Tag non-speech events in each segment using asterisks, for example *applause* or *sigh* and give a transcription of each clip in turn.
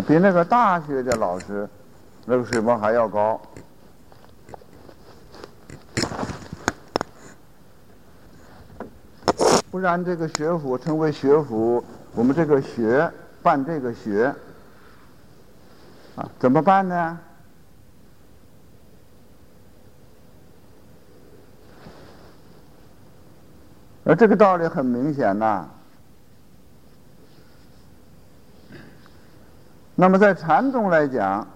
比那个大学的老师那个水平还要高。不然这个学府成为学府，我们这个学办这个学啊，怎么办呢？而这个道理很明显呐。那么在禅宗来讲，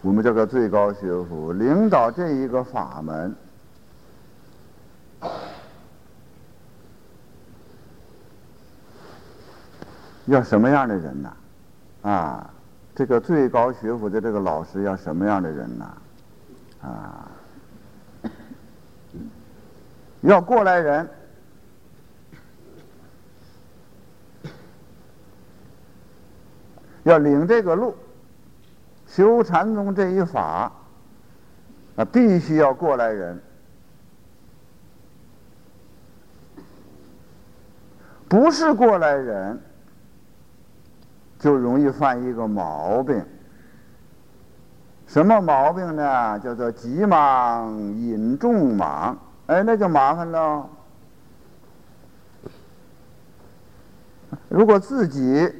我们这个最高学府领导这一个法门，要什么样的人呢？啊，这个最高学府的这个老师要什么样的人呢？啊，要过来人。要领这个路，修禅宗这一法，啊，必须要过来人。不是过来人，就容易犯一个毛病。什么毛病呢？叫做急忙引众忙，哎，那就麻烦了。如果自己。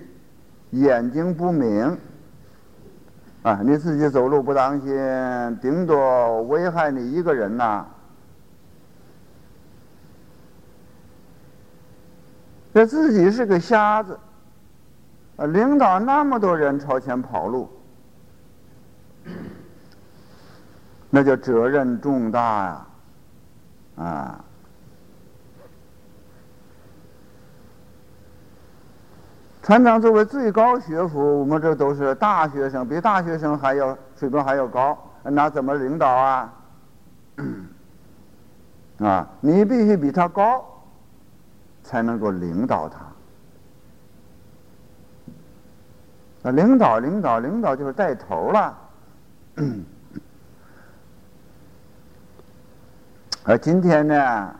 眼睛不明啊！你自己走路不当心，顶多危害你一个人呐。这自己是个瞎子，啊，领导那么多人朝前跑路，那叫责任重大呀，啊！团长作为最高学府，我们这都是大学生，比大学生还要水平还要高，那怎么领导啊？*coughs* 啊，你必须比他高，才能够领导他。啊，领导，领导，领导就是带头了。*coughs* 而今天呢？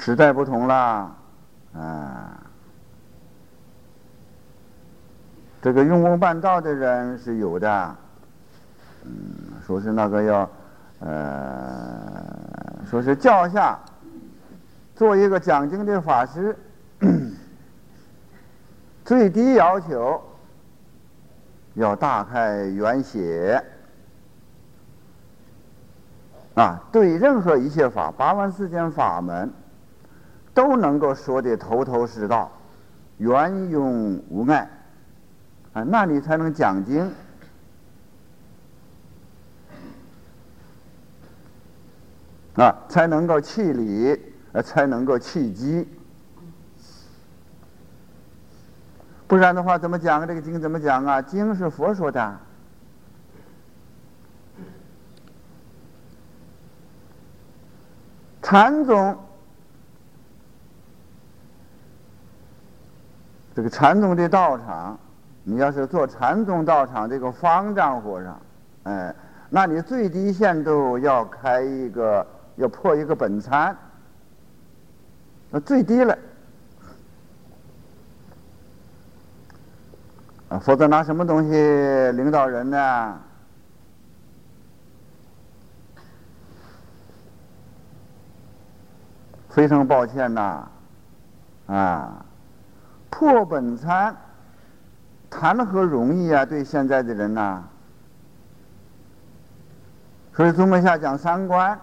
时代不同了，啊，这个用功办道的人是有的，嗯，说是那个要，呃，说是教下做一个讲经的法师，*clears throat* 最低要求要大开圆写，啊，对任何一切法，八万四千法门。都能够说的头头是道，圆融无碍，啊，那你才能讲经，啊，才能够气理，呃，才能够气机，不然的话，怎么讲这个经？怎么讲啊？经是佛说的，禅宗。这个禅宗的道场，你要是做禅宗道场这个方丈和尚，哎，那你最低限度要开一个，要破一个本参，那最低了，啊，否则拿什么东西领导人呢？非常抱歉呐，啊。破本参，谈何容易啊！对现在的人呐，所以宗门下讲三关：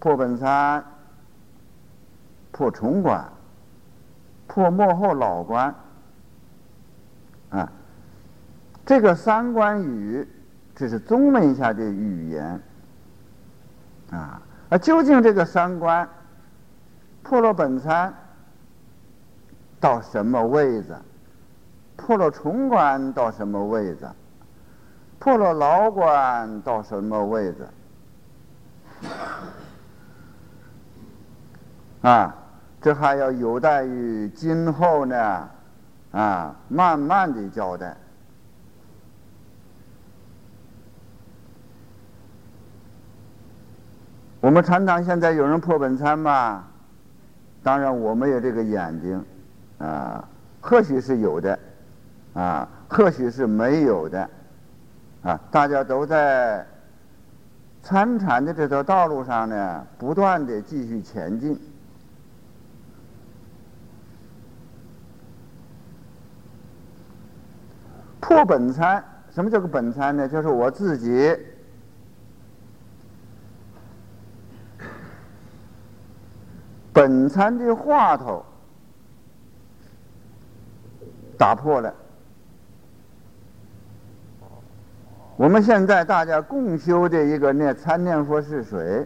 破本参、破重关、破幕后老关。啊，这个三关语，这是宗门下的语言。啊，啊，究竟这个三关破了本参？到什么位置？破了重关到什么位置？破了牢关到什么位置？啊，这还要有待于今后呢，啊，慢慢的交代。我们禅堂现在有人破本参吗？当然我没有这个眼睛，啊，或许是有的，啊，或许是没有的，啊，大家都在参禅的这条道路上呢，不断的继续前进。破本参，什么叫个本参呢？就是我自己本参的话头打破了。我们现在大家共修的一个念参念佛是谁？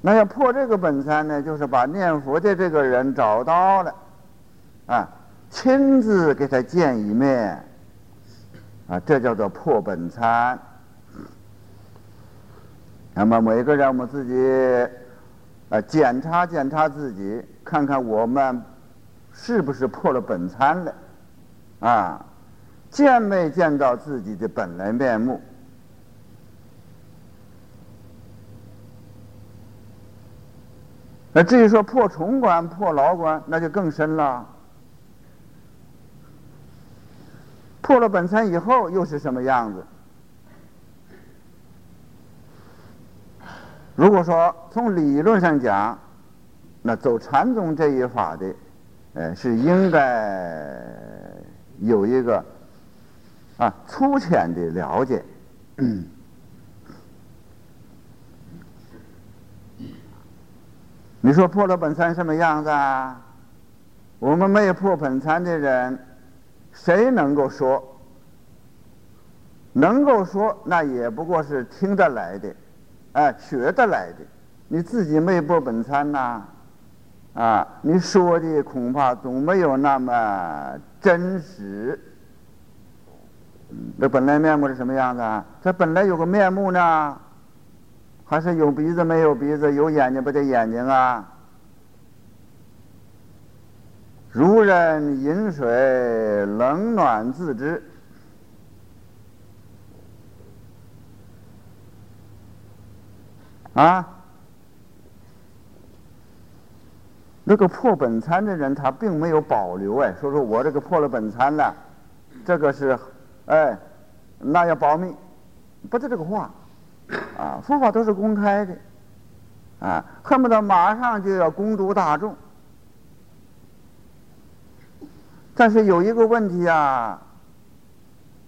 那要破这个本参呢，就是把念佛的这个人找到了，啊。亲自给他见一面，啊，这叫做破本参。那么每个人我们自己，啊，检查检查自己，看看我们是不是破了本参了，啊，见没见到自己的本来面目？那至于说破重关、破牢关，那就更深了。破了本参以后又是什么样子？如果说从理论上讲，那走禅宗这一法的，呃，是应该有一个啊粗浅的了解。你说破了本参什么样子啊？我们没有破本参的人。谁能够说？能够说，那也不过是听得来的，哎，学得来的。你自己没破本参呐，啊你说的恐怕总没有那么真实。那本来面目是什么样子啊？它本来有个面目呢，还是有鼻子没有鼻子，有眼睛不得眼睛啊？如人饮水，冷暖自知。啊，那个破本参的人，他并没有保留哎，说说我这个破了本参了，这个是，哎，那要保密，不是这个话，啊，佛法都是公开的，啊，恨不得马上就要公诸大众。但是有一个问题啊，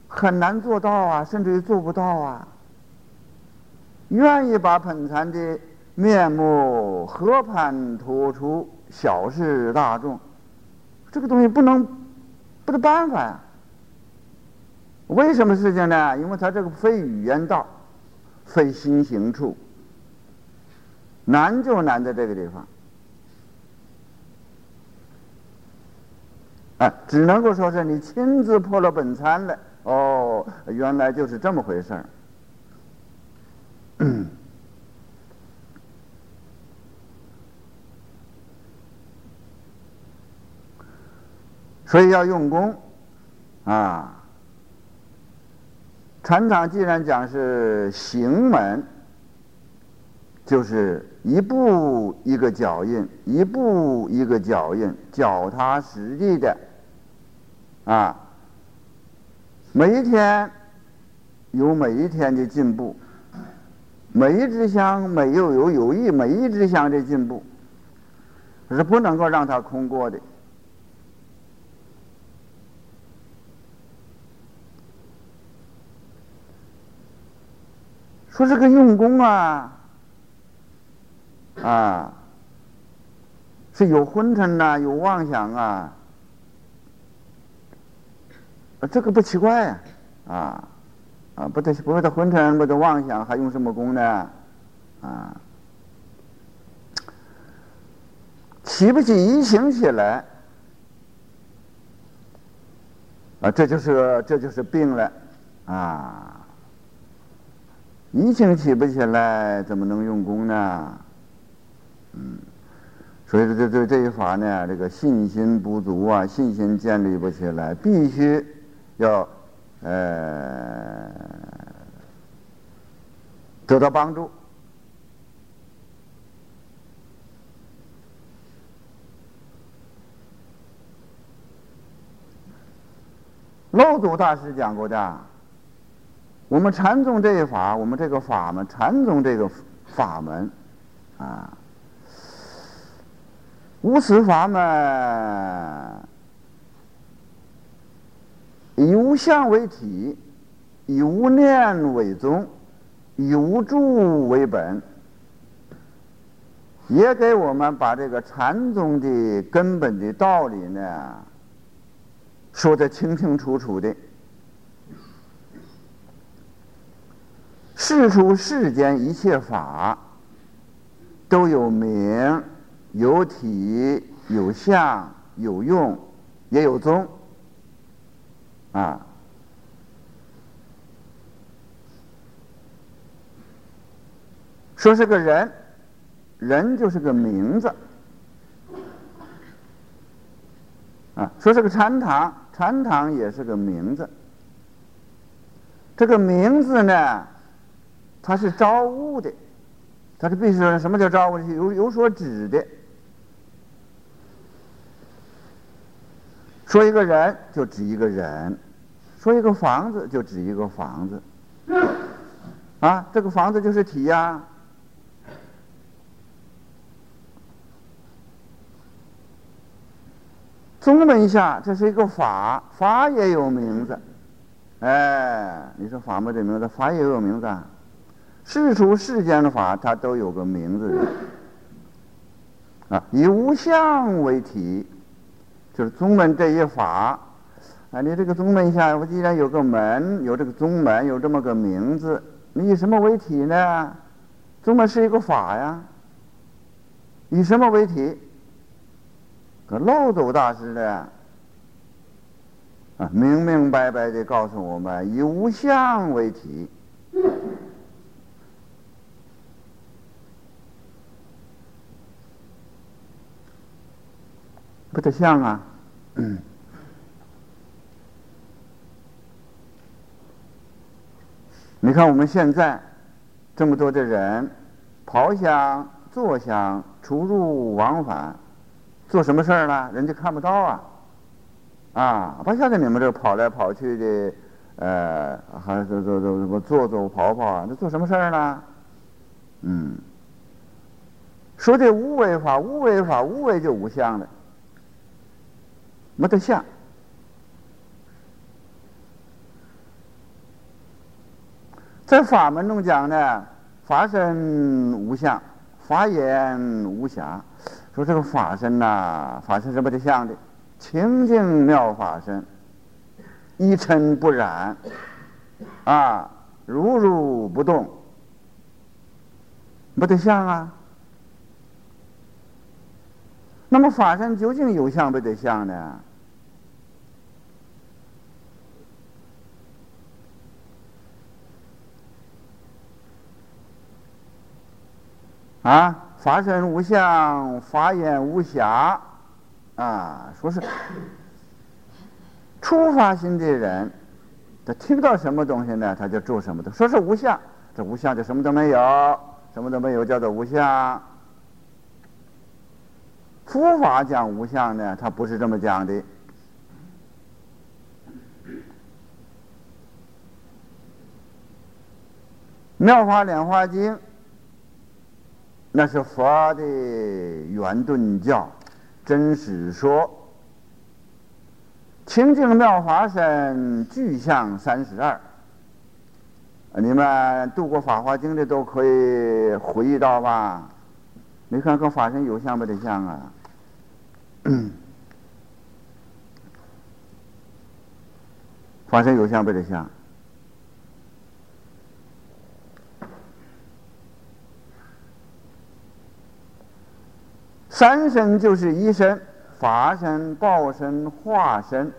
很难做到啊，甚至于做不到啊。愿意把本参的面目和盘托出，小事大众，这个东西不能，不得办法呀。为什么事情呢？因为他这个非语言道，非心行处，难就难在这个地方。啊，只能够说是你亲自破了本参了。哦，原来就是这么回事儿。所以要用功啊！禅场既然讲是行门，就是一步一个脚印，一步一个脚印，脚踏实地的。啊，每一天有每一天的进步，每一支香每又有有益每一支香的进步，是不能够让它空过的。说这个用功啊，啊，是有昏沉呐，有妄想啊。这个不奇怪呀，啊，啊，不得不得昏沉，不得妄想，还用什么功呢？啊，起不起疑情起来，啊，这就是这就是病了，啊，疫情起不起来怎么能用功呢？嗯所以说这这这一法呢这个信心不足啊信心建立不起来必须要呃得到帮助。老祖大师讲过的我们禅宗这一法，我们这个法门，禅宗这个法门，啊，无此法门，以无相为体，以无念为宗，以无住为本，也给我们把这个禅宗的根本的道理呢。说的清清楚楚的，世出世间一切法都有名、有体、有相、有用，也有宗，啊，说是个人，人就是个名字，啊，说是个禅堂。禅堂也是个名字，这个名字呢，它是招物的，它是必须什么叫招物？有有所指的。说一个人就指一个人，说一个房子就指一个房子，啊，这个房子就是体呀。宗门下，这是一个法，法也有名字。哎，你说法没得名字，法也有名字。啊世出世间的法，它都有个名字。啊，以无相为体，就是宗门这一法。啊，你这个宗门下，我既然有个门，有这个宗门，有这么个名字，你以什么为体呢？宗门是一个法呀，以什么为体？可漏斗大师呢？啊，明明白白的告诉我们，以无相为体，不得像啊！嗯你看我们现在这么多的人，跑香、坐香、出入往返。做什么事儿呢？人家看不到啊！啊，不像你们这跑来跑去的，呃，还是走走什么坐坐跑跑啊？那做什么事儿呢？嗯，说这无为法，无为法，无为就无相了，没得相。在法门中讲呢，法身无相，法眼无暇。说这个法身呐，法身是没得相的，清净妙法身，一尘不染，啊，如如不动，不得相啊。那么法身究竟有相不得相呢？啊？法身无相，法眼无暇，啊，说是初发心的人，他听到什么东西呢，他就做什么的。说是无相，这无相就什么都没有，什么都没有叫做无相。佛法讲无相呢，他不是这么讲的，《妙法莲华经》。那是佛的圆顿教，真实说，清净妙法身具象三十二。你们读过《法华经》的都可以回忆到吧？你看跟法身有像不得像啊？*clears throat* 法身有像不得像？三身就是一身，法身、报身、化身。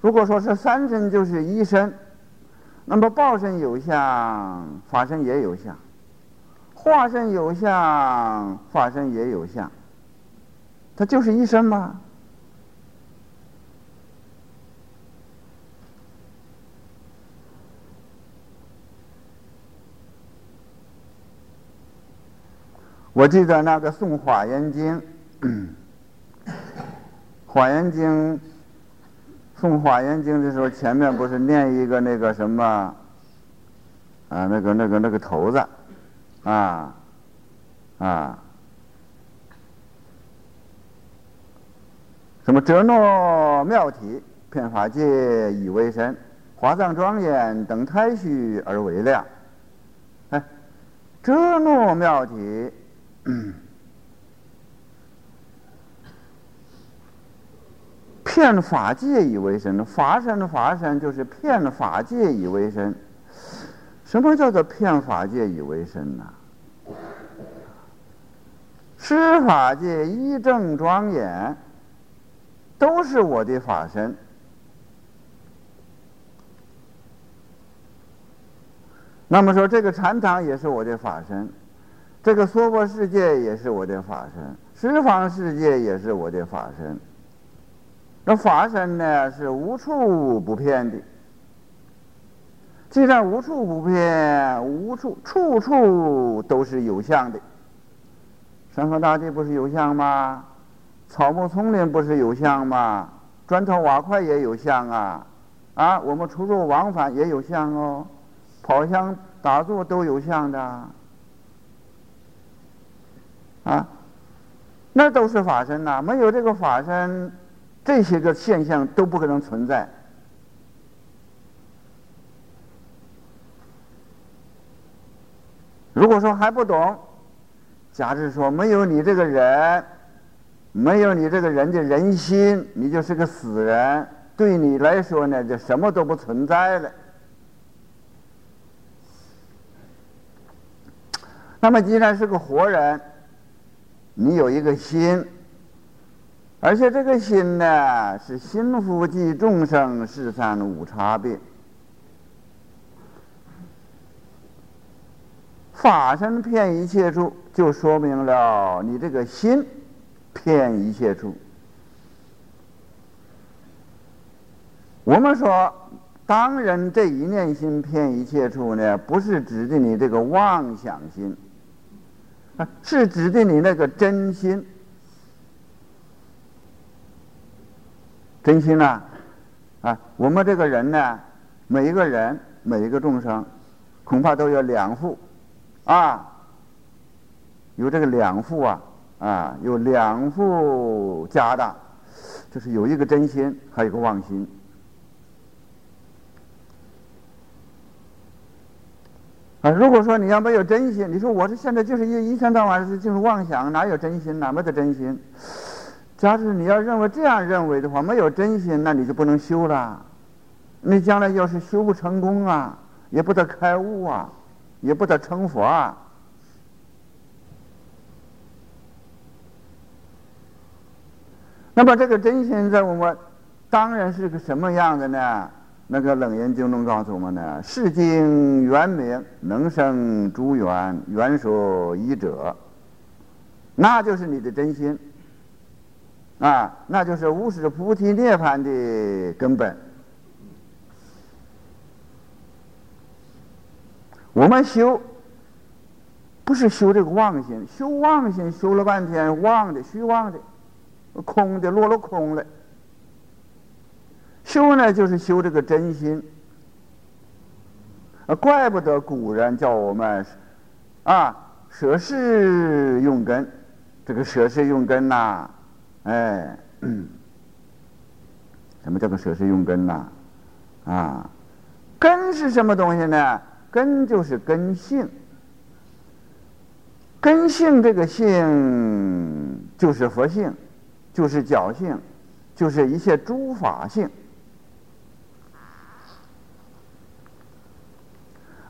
如果说是三身就是一身，那么报身有相，法身也有相；化身有相，法身也有相。它就是一身吗？我记得那个诵《华严经》，*coughs*《华严经》诵《华严经》的时候，前面不是念一个那个什么啊，那个那个那个头子啊啊，什么折诺妙体，遍法界以为身，华藏庄严等太虚而为量。哎，折诺妙体。嗯骗法界以为身，法身法身就是骗法界以为身。什么叫做骗法界以为身呢？施法界一正庄严，都是我的法身。那么说，这个禅堂也是我的法身，这个娑婆世界也是我的法身，十方世界也是我的法身。那法身呢是无处不偏的，既然无处不偏，无处处处都是有相的。山河大地不是有相吗？草木丛林不是有相吗？砖头瓦块也有相啊！啊，我们出入往返也有相哦，跑香打坐都有相的。啊，那都是法身呐，没有这个法身。这些个现象都不可能存在。如果说还不懂，假设说没有你这个人，没有你这个人的人心，你就是个死人，对你来说呢，就什么都不存在了。那么既然是个活人，你有一个心。而且这个心呢，是心福即众生，是三无差别。法身骗一切处，就说明了你这个心骗一切处。我们说，当然这一念心骗一切处呢，不是指的你这个妄想心，是指的你那个真心。真心呐，啊，我们这个人呢，每一个人，每一个众生，恐怕都有两副，啊，有这个两副啊，啊，有两副家当，就是有一个真心，还有一个妄心。啊，如果说你要没有真心，你说我这现在就是一一天到晚就是妄想，哪有真心哪没得真心？假使你要认为这样认为的话，没有真心，那你就不能修了。你将来要是修不成功啊，也不得开悟啊，也不得成佛啊。那么这个真心在我们当然是个什么样的呢？那个冷严经中告诉我们呢：世经圆明，能生诸缘，缘所依者，那就是你的真心。啊，那就是无始菩提涅槃的根本。我们修，不是修这个妄心，修妄心修了半天，妄的、虚妄的、空的，落了空了。修呢，就是修这个真心。啊，怪不得古人叫我们啊，舍事用根，这个舍事用根呐。哎，*clears throat* 什么叫做舍事用根呐？啊，根是什么东西呢？根就是根性，根性这个性就是佛性，就是教性，就是一切诸法性，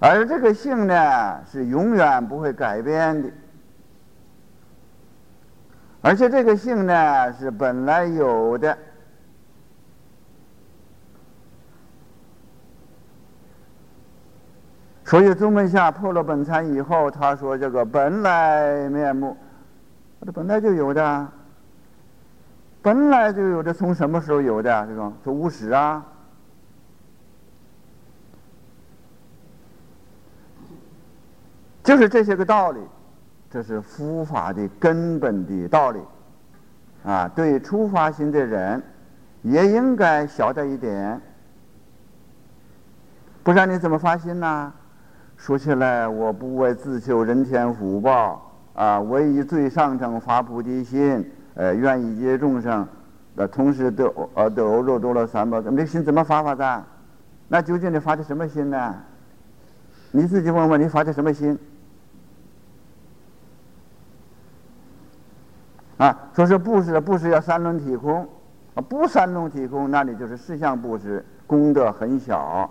而这个性呢，是永远不会改变的。而且这个性呢是本来有的，所以宗门下破了本参以后，他说这个本来面目，这本来就有的，本来就有的，从什么时候有的？这种从无始啊，就是这些个道理。这是佛法的根本的道理，啊，对初发心的人，也应该晓得一点，不然你怎么发心呢？说起来，我不为自求人天福报啊，唯以最上乘发菩提心，呃，愿意接众生，呃，同时得呃得欧洲多了三宝，那心怎么发发的？那究竟你发的什么心呢？你自己问问，你发的什么心？啊，说是布施，布施要三轮体空，啊，不三轮体空，那你就是四相布施，功德很小。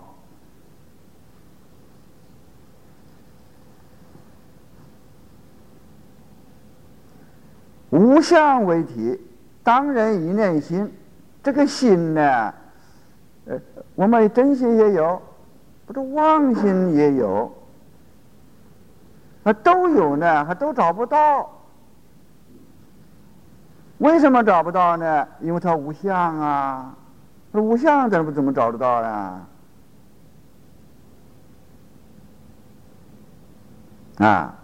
无相为体，当然一念心，这个心呢，呃，我们真心也有，不是妄心也有，啊，都有呢，还都找不到。为什么找不到呢？因为它无相啊，无相怎么怎么找得到呢？啊，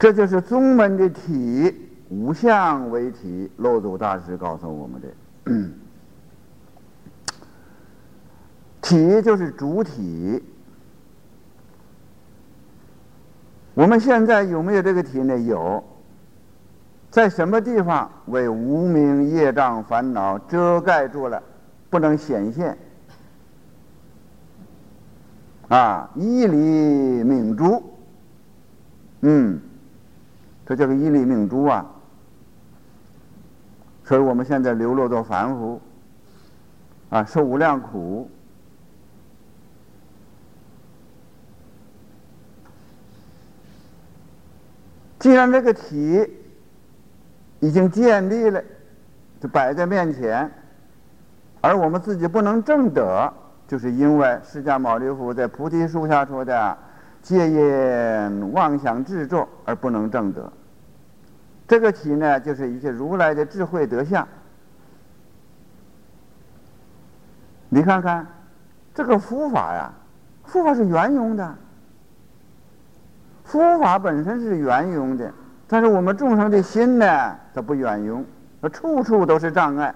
这就是宗门的体，无相为体。漏祖大师告诉我们的，体就是主体。我们现在有没有这个体呢？有，在什么地方为无名业障烦恼遮盖住了，不能显现？啊，一粒明珠，嗯，这叫个一粒明珠啊。所以我们现在流落到凡夫，啊，受无量苦。既然这个体已经建立了，就摆在面前，而我们自己不能证得，就是因为释迦牟尼佛在菩提树下说的“戒言妄想执着”而不能证得。这个体呢，就是一些如来的智慧德相。你看看，这个佛法呀，佛法是圆融的。佛法本身是圆融的，但是我们众生的心呢，它不圆融，它处处都是障碍。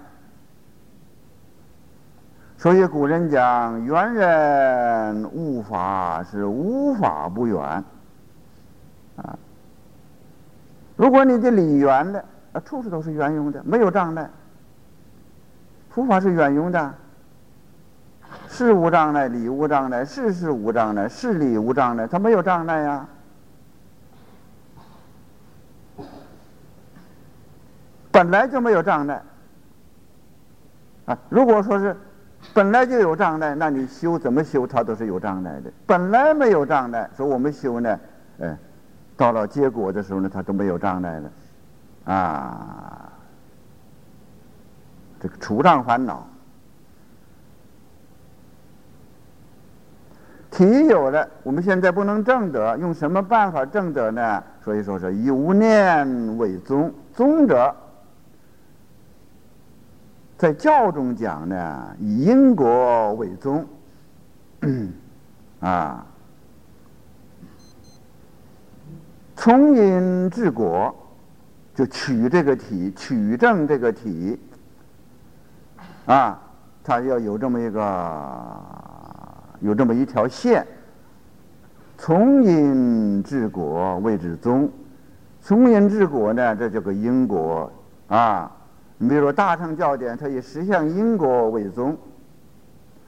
所以古人讲“圆人无法是无法不圆”，啊，如果你的理圆的，啊，处处都是圆融的，没有障碍。佛法是圆融的，事无障碍，理无障碍，事事无障碍，事理无障碍，它没有障碍呀。本来就没有障碍啊！如果说是本来就有障碍，那你修怎么修，它都是有障碍的。本来没有障碍，所以我们修呢，哎，到了结果的时候呢，它都没有障碍了啊！这个除障烦恼，体有了，我们现在不能证得，用什么办法证得呢？所以说是以无念为宗，宗者。在教中讲呢，以因果为宗，*clears throat* 啊，从因治果，就取这个体，取证这个体，啊，它要有这么一个，有这么一条线，从因治果谓之宗，从因治果呢，这叫个因果啊。你比如说《大乘教典》，它以实相因果为宗；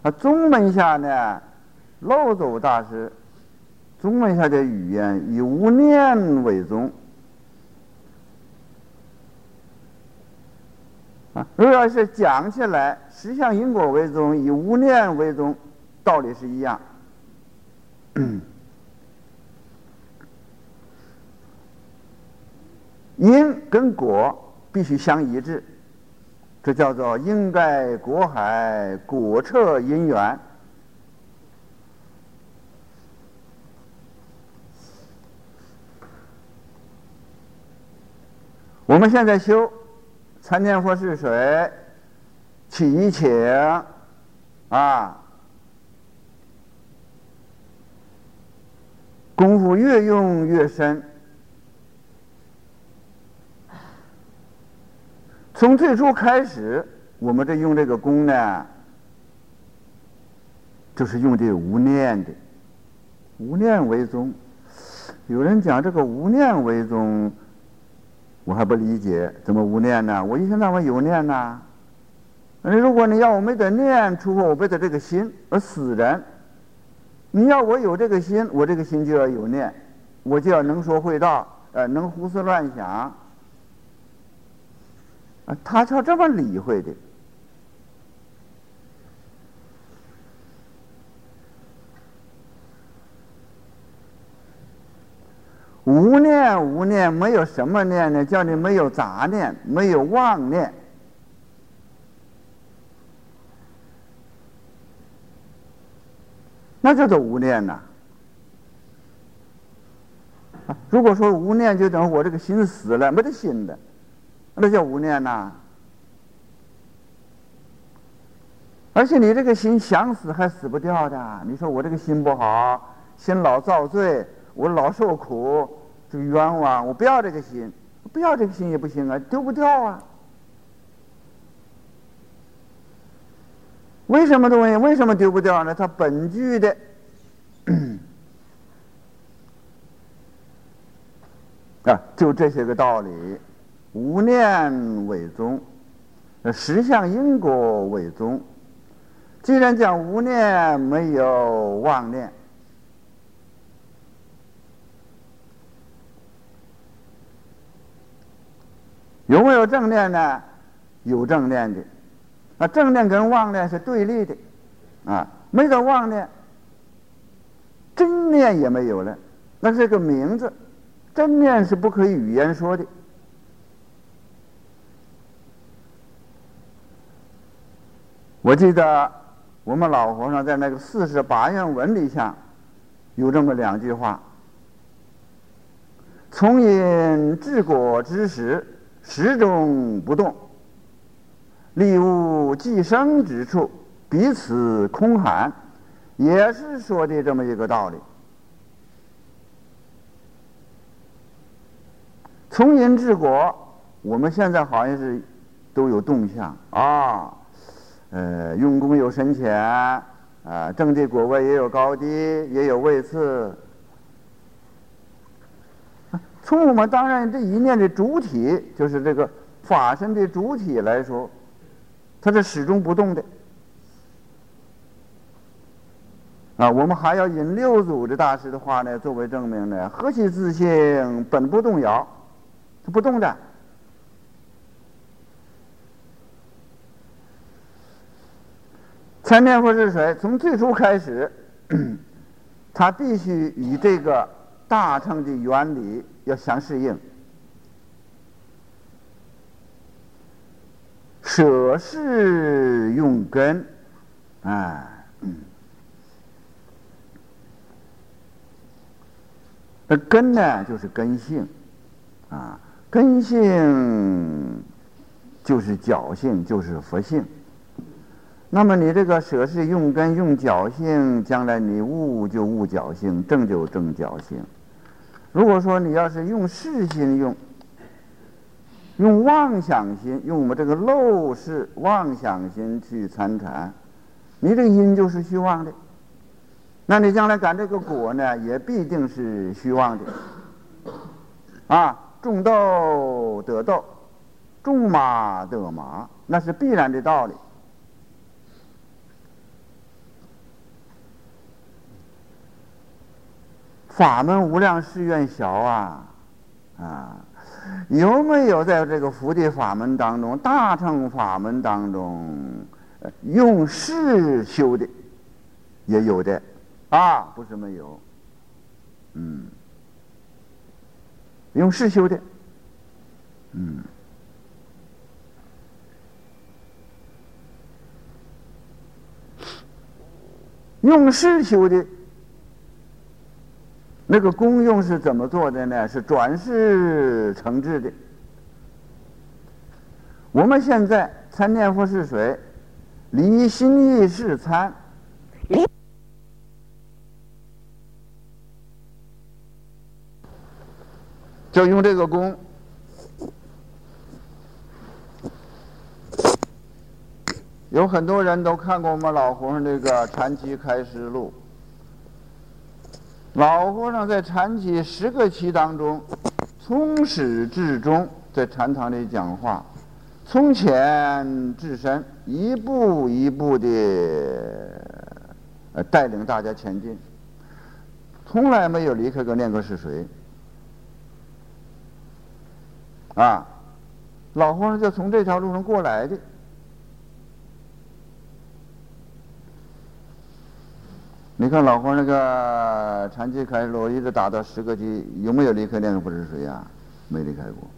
啊，宗门下呢，漏走大师，宗门下的语言以无念为宗。啊，如果是讲起来，实相因果为宗，以无念为宗，道理是一样。*coughs* 因跟果必须相一致。这叫做应该果海果彻因缘。我们现在修参天佛是水，祈请啊，功夫越用越深。从最初开始，我们这用这个功呢，就是用这无念的，无念为宗。有人讲这个无念为宗，我还不理解，怎么无念呢？我一天到晚有念呐。如果你要我没得念，出乎我没得这个心，而死人。你要我有这个心，我这个心就要有念，我就要能说会道，呃，能胡思乱想。啊，他就这么理会的。无念无念，没有什么念呢？叫你没有杂念，没有妄念。那叫做无念呐！如果说无念，就等于我这个心死了，没得心的，那叫无念呐。而且你这个心想死还死不掉的。你说我这个心不好，心老造罪，我老受苦，就冤枉。我不要这个心，不要这个心也不行啊，丢不掉啊。为什么东西？为什么丢不掉呢？它本具的 *clears throat* 啊，就这些个道理，无念为宗，实相因果为宗。既然讲无念，没有妄念，有没有正念呢？有正念的。啊，正念跟妄念是对立的，啊，没有妄念，真念也没有了，那是个名字，真念是不可以语言说的。我记得我们老和尚在那个四十八愿文里下有这么两句话：从因治果之时，始终不动。利物寄生之处，彼此空寒，也是说的这么一个道理。从因治果，我们现在好像是都有动向啊，呃，用功有深浅啊，正的果位也有高低，也有位次。从我们当然这一念的主体，就是这个法身的主体来说。它是始终不动的啊！我们还要引六祖的大师的话呢作为证明呢。何其自性本不动摇，它不动的。参念佛是谁？从最初开始，*clears throat* 他必须与这个大乘的原理要相适应。舍是用根，啊，那根呢就是根性，啊，根性就是脚性，就是佛性。那么你这个舍是用根用侥幸，将来你悟就悟侥幸，正就正侥幸。如果说你要是用事心用。用妄想心，用我们这个陋室妄想心去参禅，你这个因就是虚妄的，那你将来感这个果呢，也必定是虚妄的。啊，种豆得豆，种马得马，那是必然的道理。法门无量誓愿小啊，啊。有没有在这个福地法门当中、大乘法门当中用事修的？也有的，啊，不是没有，嗯，用事修的，嗯，用事修的。那个功用是怎么做的呢？是转世成智的。我们现在参念佛是水，离心意是参，就用这个功有很多人都看过我们老和尚这个《禅机开示录》。老和尚在禅期十个期当中，从始至终在禅堂里讲话，从浅至深，一步一步的带领大家前进，从来没有离开过念过是谁。啊，老和尚就从这条路上过来的。你看老黄那个长期开罗一直打到十个级，有没有离开那个不是水呀？没离开过。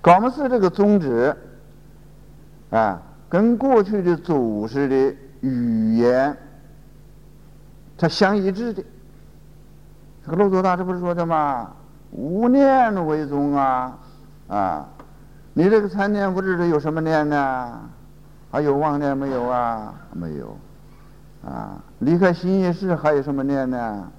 高门寺这个宗旨，啊，跟过去的祖师的语言，它相一致的。这个陆祖大师不是说的吗？无念为宗啊，啊。你这个参念佛智里有什么念呢？还有妄念没有啊？没有，啊，离开心意识还有什么念呢？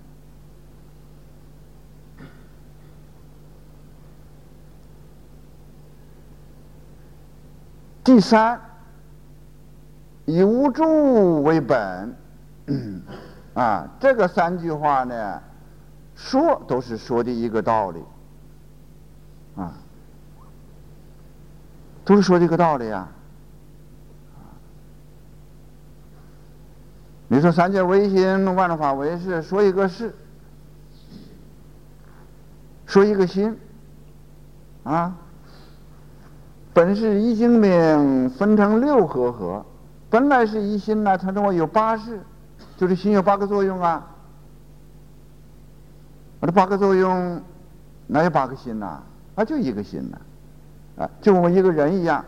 第三，以无助为本，啊，这个三句话呢，说都是说的一个道理，都是说这个道理啊！你说三界唯心，万法唯识，说一个事，说一个心，啊，本是一心明，分成六合合，本来是一心呢，它认为有八事，就是心有八个作用啊。我这八个作用，哪有八个心呐？啊，就一个心呐。啊就我们一个人一样，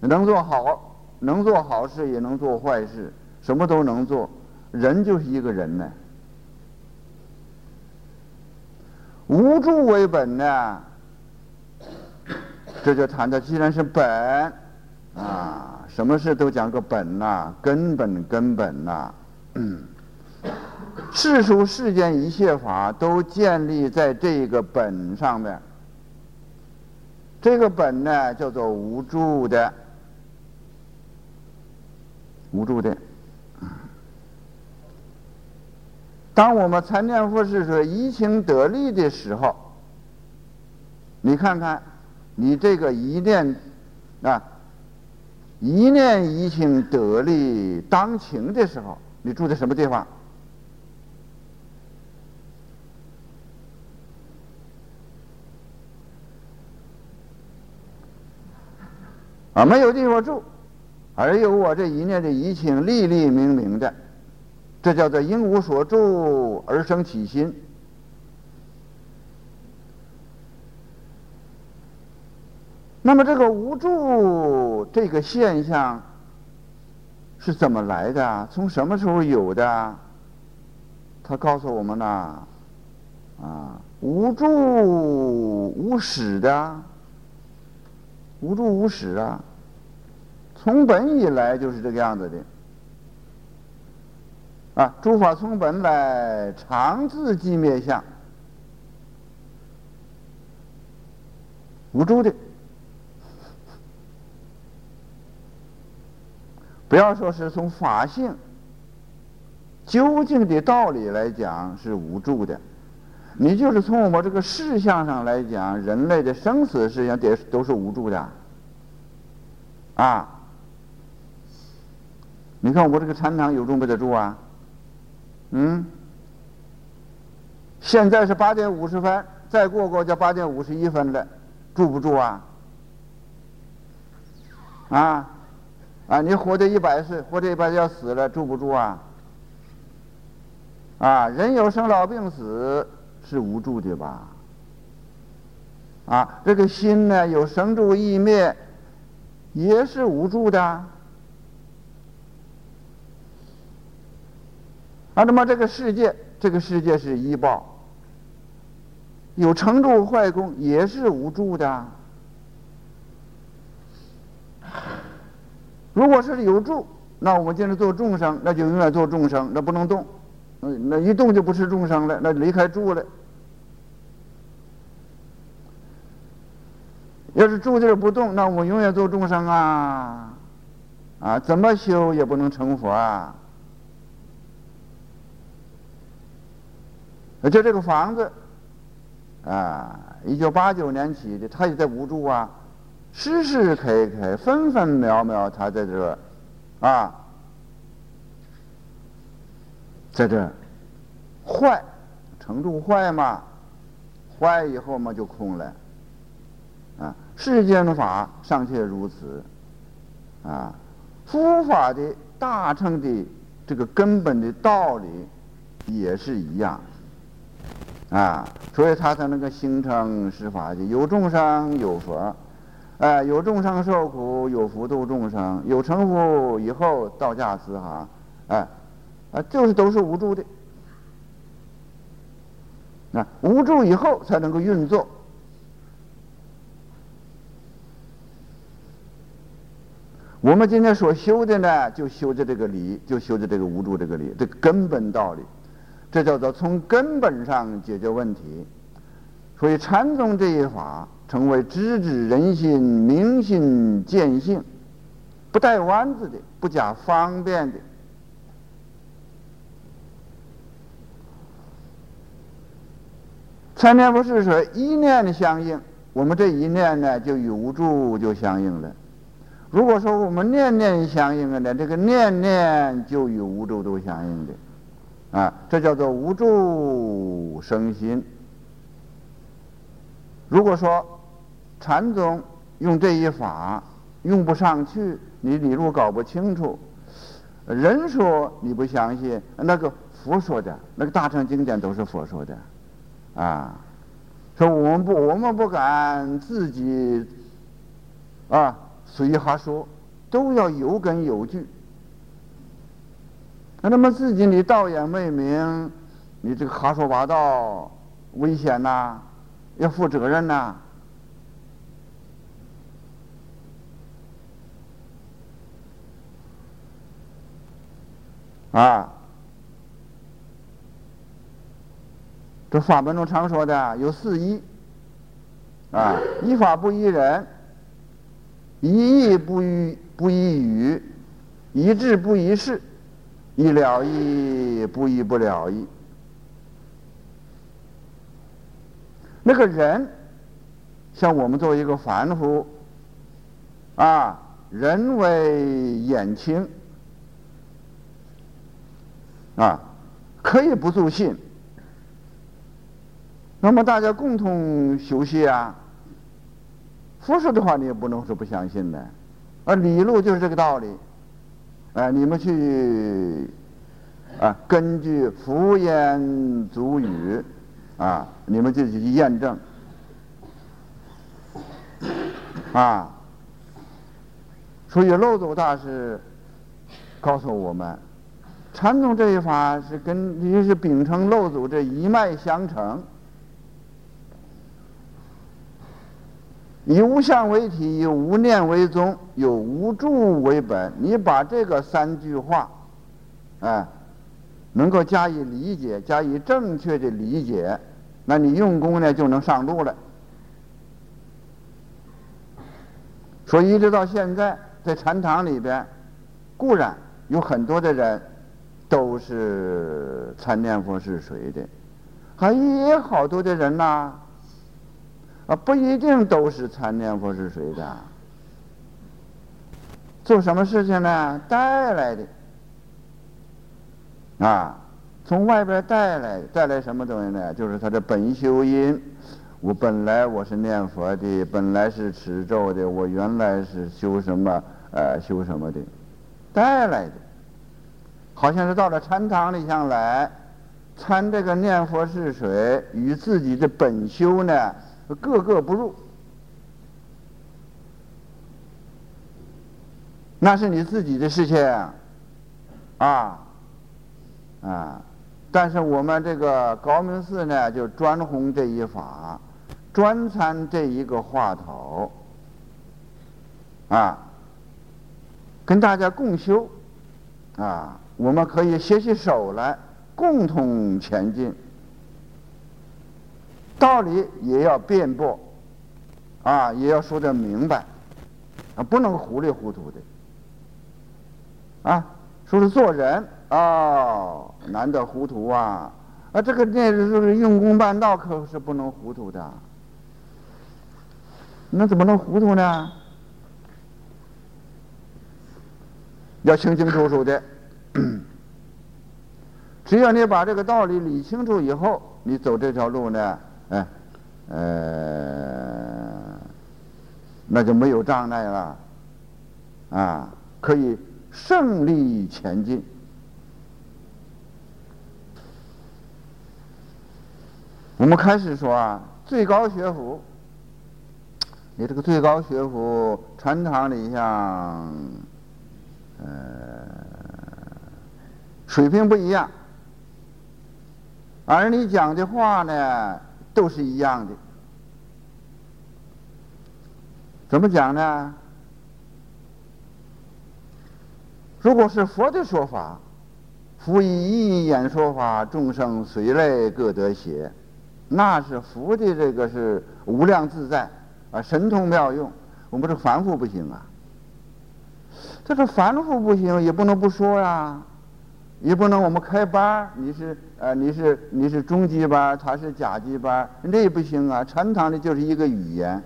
能做好，能做好事，也能做坏事，什么都能做。人就是一个人呢。无助为本呢，这就谈到，既然是本，啊，什么事都讲个本呐，根本根本呐。世俗世间一切法都建立在这个本上面。这个本呢，叫做无助的，无助的。当我们参念佛是说一情得利的时候，你看看，你这个一念啊，一念一情得利当情的时候，你住在什么地方？啊，没有地方住，而有我这一念的一情，历历明明的，这叫做因无所住而生起心。那么这个无助这个现象是怎么来的？从什么时候有的？他告诉我们呢，啊，无助无始的，无助无始啊。从本以来就是这个样子的，啊，诸法从本来，常自寂灭相，无助的。不要说是从法性究竟的道理来讲是无助的，你就是从我们这个事项上来讲，人类的生死事项得都是无助的，啊。你看我这个禅堂有住没得住啊？嗯，现在是八点五十分，再过过就八点五十一分了，住不住啊？啊，啊，你活着一百岁，活着一百要死了，住不住啊？啊，人有生老病死是无助的吧？啊，这个心呢有生住意灭，也是无助的。啊，那么这个世界，这个世界是医报，有成住坏空，也是无助的。如果是有住，那我们现在做众生，那就永远做众生，那不能动，那一动就不是众生了，那离开住了。要是住这儿不动，那我们永远做众生啊！啊，怎么修也不能成佛啊！就这个房子，啊，一九八九年起的，他也在无住啊，时时刻刻、分分秒秒，他在这儿，啊，在这儿坏，程度坏嘛，坏以后嘛就空了，世间的法尚且如此，啊，佛法的大乘的这个根本的道理也是一样。啊，所以他才能够形成十法界，有众生有佛，哎，有众生受苦，有福度众生，有成佛以后道驾慈航，哎，啊，就是都是无助的，啊，无助以后才能够运作。我们今天所修的呢，就修的这个理，就修的这个无助这个理，这根本道理。这叫做从根本上解决问题，所以禅宗这一法成为直指人心、明心见性，不带弯子的，不加方便的。禅念不是说一念相应，我们这一念呢就与无助就相应了。如果说我们念念相应了呢，这个念念就与无助都相应的。啊，这叫做无助生心。如果说禅宗用这一法用不上去，你理路搞不清楚，人说你不相信，那个佛说的，那个大乘经典都是佛说的，啊，说我们不，我们不敢自己啊随意哈说，都要有根有据。那那么自己你道眼未明，你这个瞎说八道，危险呐，要负责任呐。啊，这法本中常说的有四依，啊，依法不依人，一意不依不一语，一智不一事。一了意不一不了意，那个人像我们作为一个凡夫啊，人为眼轻啊，可以不住信。那么大家共同修习啊，说的话你也不能说不相信的，而理路就是这个道理。哎，你们去啊，根据福言足语啊，你们就去验证啊。所以漏祖大师告诉我们，禅宗这一法是跟也是秉承漏祖这一脉相承。以无相为体，以无念为宗，有无助为本。你把这个三句话，哎，能够加以理解，加以正确的理解，那你用功呢就能上路了。所以一直到现在，在禅堂里边，固然有很多的人都是参念佛是谁的，还也好多的人呐。啊不一定都是参念佛是谁的，做什么事情呢？带来的，啊，从外边带来带来什么东西呢？就是他的本修因。我本来我是念佛的，本来是持咒的，我原来是修什么呃修什么的，带来的，好像是到了禅堂里向来参这个念佛是谁，与自己的本修呢？个个不入，那是你自己的事情，啊，啊，但是我们这个高明寺呢，就专弘这一法，专参这一个话头，啊，跟大家共修，啊，我们可以携起手来，共同前进。道理也要辩驳，啊，也要说得明白，啊，不能糊里糊涂的。啊，说是做人哦，难得糊涂啊！啊，这个那这个用功办道可是不能糊涂的。那怎么能糊涂呢？要清清楚楚的。*clears throat* 只要你把这个道理理清楚以后，你走这条路呢，哎，呃，那就没有障碍了，啊，可以。胜利前进。我们开始说啊，最高学府，你这个最高学府传堂里像，呃，水平不一样，而你讲的话呢，都是一样的。怎么讲呢？如果是佛的说法，佛以一言说法，众生随类各得解，那是佛的这个是无量自在啊，神通妙用。我们这凡夫不行啊，这是凡夫不行，也不能不说呀，也不能我们开班你是呃你是你是中级班，他是甲级班，那也不行啊。禅堂的就是一个语言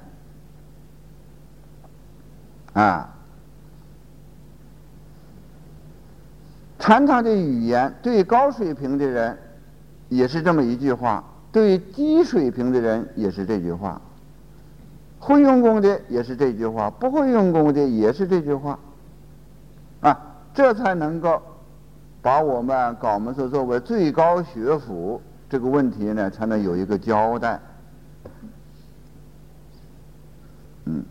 啊。禅堂的语言对高水平的人也是这么一句话，对低水平的人也是这句话。会用功的也是这句话，不会用功的也是这句话。啊，这才能够把我们搞门所作为最高学府这个问题呢，才能有一个交代。嗯。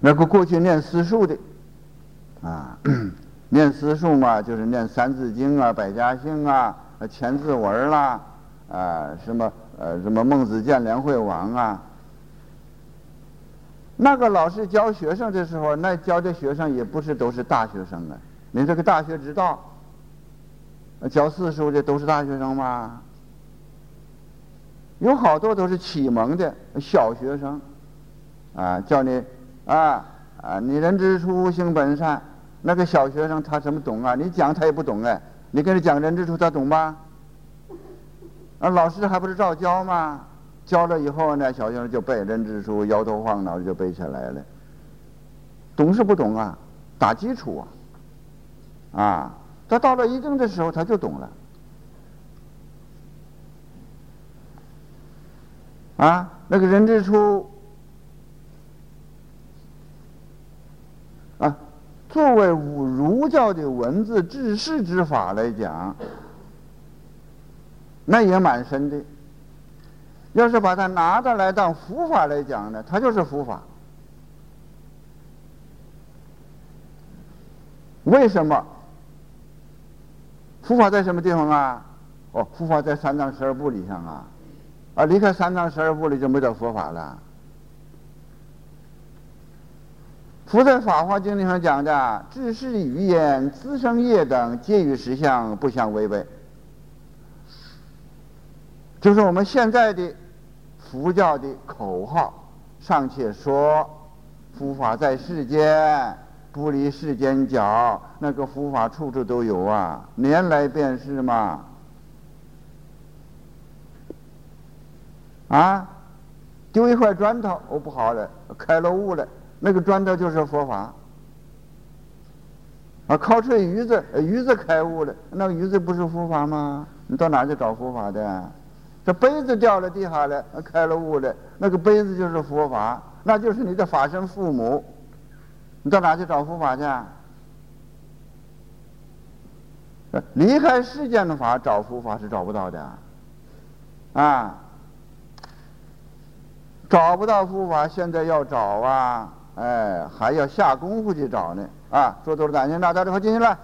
那个过去念私塾的，啊，念私塾嘛，就是念《三字经》啊，《百家姓》啊，《千字文》啦，啊，什么呃，什么《孟子见梁惠王》啊。那个老师教学生的时候，那教的学生也不是都是大学生啊。你这个大学之道，教四书的都是大学生吗？有好多都是启蒙的小学生，啊，教你。啊啊！你人之初，性本善。那个小学生他怎么懂啊？你讲他也不懂哎。你跟他讲人之初，他懂吗？啊，老师还不是照教吗？教了以后呢，小学生就背人之初，摇头晃脑就背下来了。懂是不懂啊？打基础啊！啊，他到了一定的时候，他就懂了。啊，那个人之初啊。作为儒教的文字治世之法来讲，那也蛮深的。要是把它拿着来当佛法来讲呢，它就是佛法。为什么？佛法在什么地方啊？哦，佛法在三藏十二部里上啊，啊，离开三藏十二部里就没得佛法了。佛在《法华经》里上讲的，智是语言、资生业等，皆与实相不相违背。就是我们现在的佛教的口号，尚且说佛法在世间，不离世间角，那个佛法处处都有啊，年来便是嘛。啊，丢一块砖头，哦，不好了，开了悟了。那个砖头就是佛法，啊，靠吹鱼子，鱼子开悟了，那个鱼子不是佛法吗？你到哪去找佛法的？这杯子掉了地下了，开了悟了，那个杯子就是佛法，那就是你的法身父母。你到哪去找佛法去？离开世间的法找佛法是找不到的，啊，找不到佛法，现在要找啊。哎，还要下功夫去找呢，啊，说多少感情，那到这块进去了。